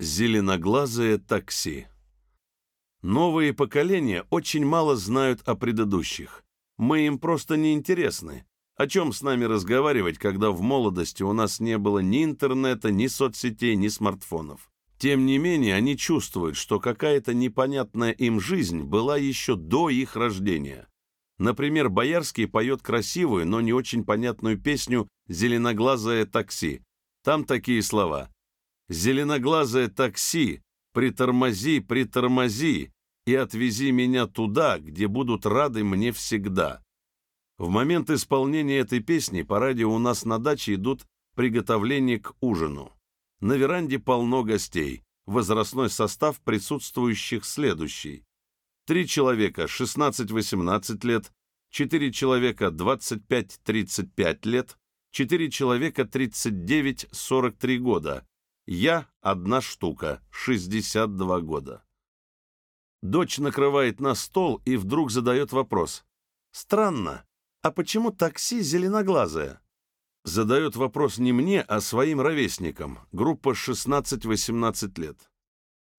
Зеленоглазое такси. Новые поколения очень мало знают о предыдущих. Мы им просто не интересны. О чем с нами разговаривать, когда в молодости у нас не было ни интернета, ни соцсетей, ни смартфонов? Тем не менее, они чувствуют, что какая-то непонятная им жизнь была еще до их рождения. Например, Боярский поет красивую, но не очень понятную песню «Зеленоглазое такси». Там такие слова Зеленоглазое такси, притормози, притормози и отвези меня туда, где будут рады мне всегда. В момент исполнения этой песни по радио у нас на даче идут приготовления к ужину. На веранде полно гостей. Возрастной состав присутствующих следующий. Три человека 16-18 лет, четыре человека 25-35 лет, четыре человека 39-43 года, я одна штука, 62 года. Дочь накрывает на стол и вдруг задает вопрос. «Странно, а почему такси зеленоглазое?» Задает вопрос не мне, а своим ровесникам, группа 16-18 лет.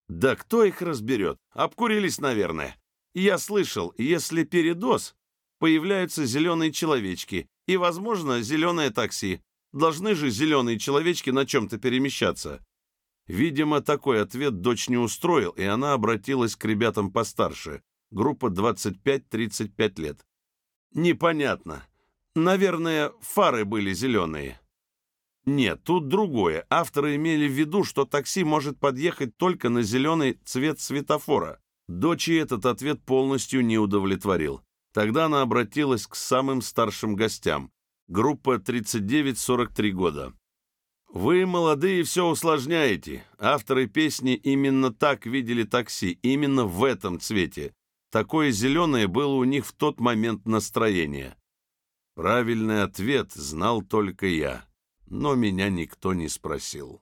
«Да кто их разберет? Обкурились, наверное. Я слышал, если передоз, появляются зеленые человечки и, возможно, зеленое такси. Должны же зеленые человечки на чем-то перемещаться. Видимо, такой ответ дочь не устроил, и она обратилась к ребятам постарше, группа 25-35 лет. Непонятно. Наверное, фары были зеленые. Нет, тут другое. Авторы имели в виду, что такси может подъехать только на зеленый цвет светофора. Дочь этот ответ полностью не удовлетворил. Тогда она обратилась к самым старшим гостям, группа 39-43 года. Вы, молодые, все усложняете. Авторы песни именно так видели такси, именно в этом цвете. Такое зеленое было у них в тот момент настроение. Правильный ответ знал только я, но меня никто не спросил.